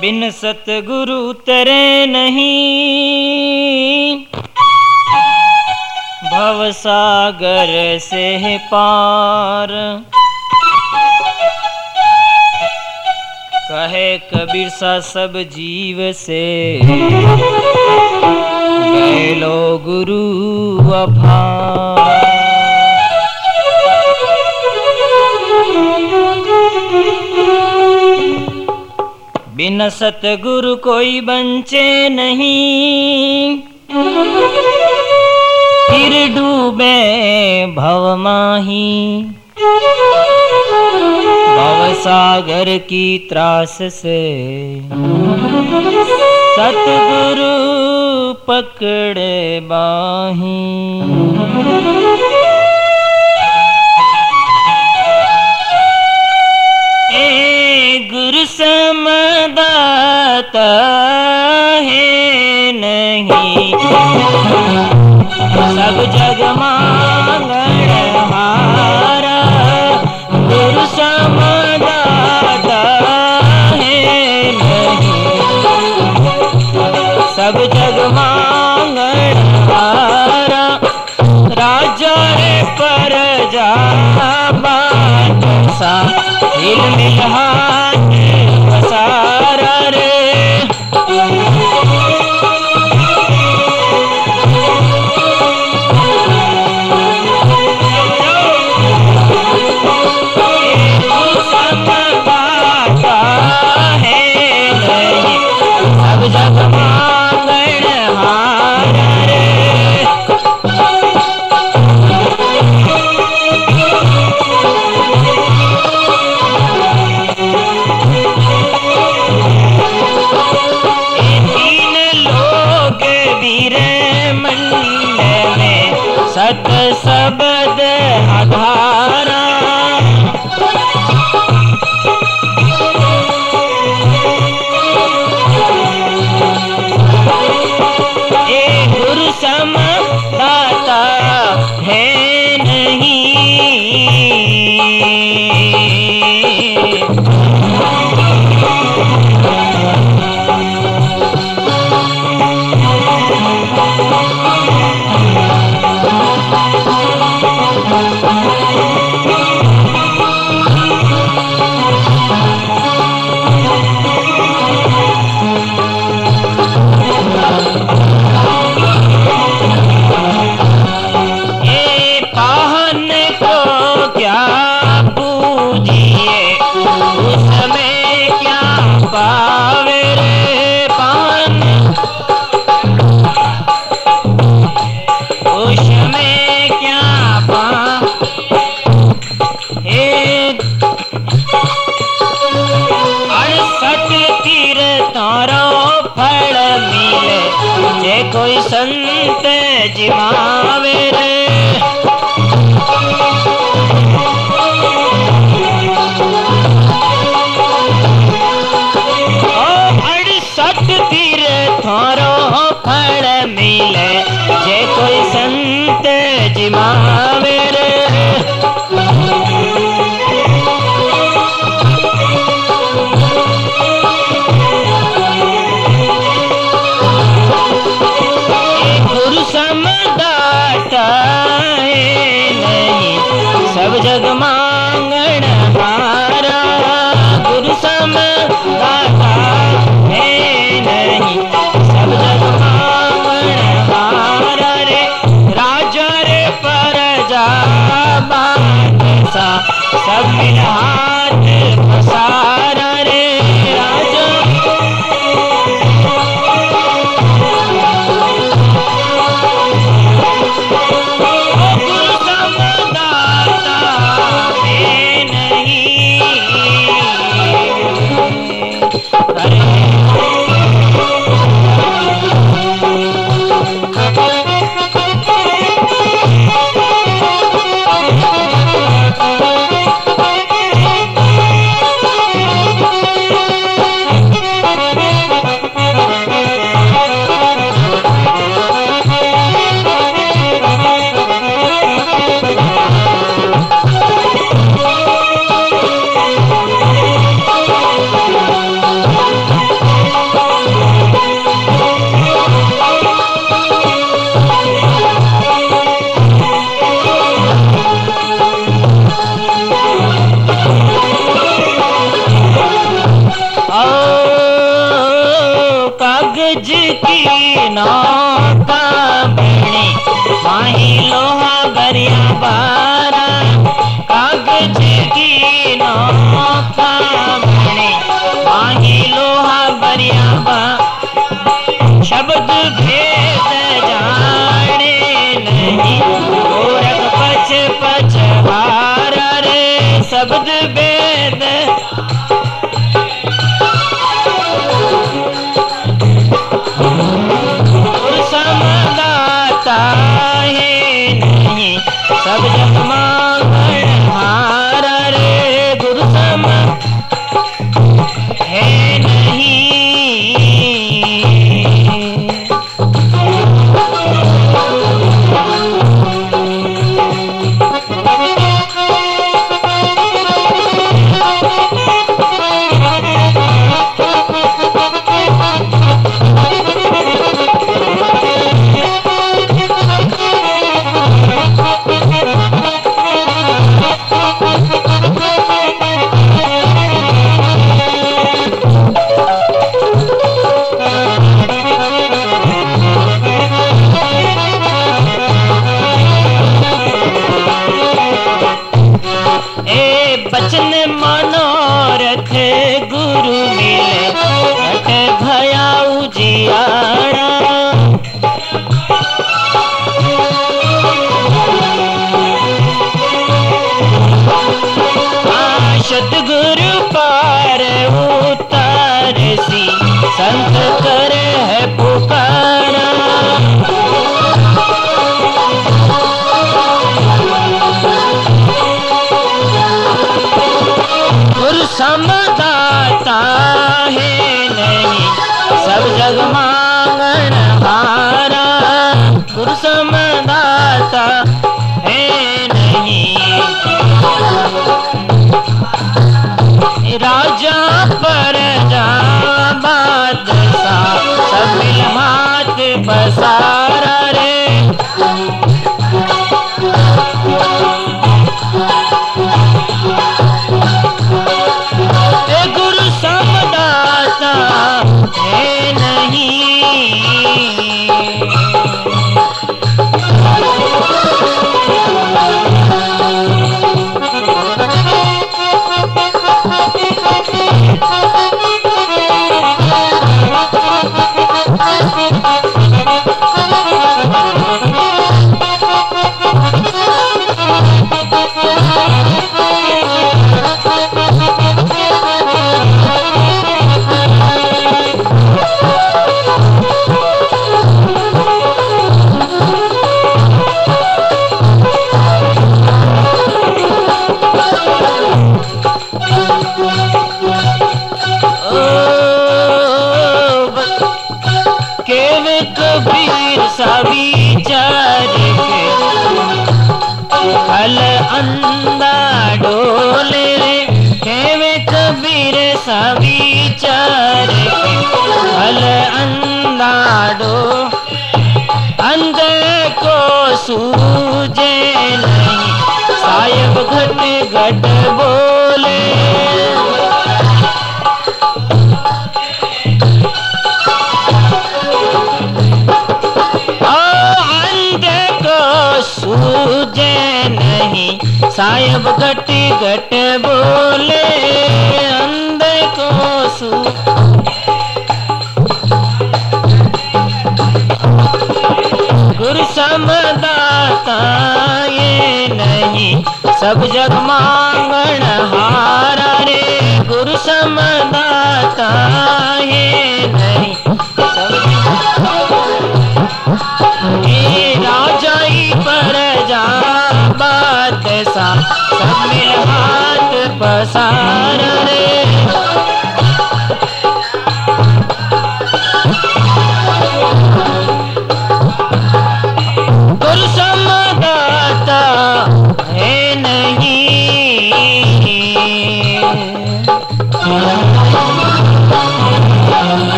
बिन सतगुरु तरे नहीं। भव सागर से पार। कहे कबीर सा सब जीव से। लो गुरु अभार। बिन सतगुरु कोई बंचे नहीं। फिर डूबे भव माही। भव सागर की त्रास से। सतगुरु पकड़े बाही। हिल में हाथ कोई संत जिमावे रे। अड़सठ तीर थारो सा सब हाथ फंसा रे। अंदा अंध को सूझे नहीं साहेब घट घट बोले। सूझे नहीं साहेब घट घट बोले। गुरु समदाता ये नहीं। सब जग मांगण हारा रे। गुरु समदाता ये नहीं बादशाह सब मिल हाथ पसार रे।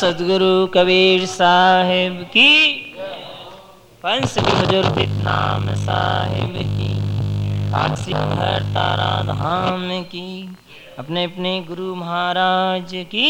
सदगुरु कबीर साहेब की। पंच बुज़ुर्ग नाम साहिब की। काशी हर तारा धाम की। अपने अपने गुरु महाराज की।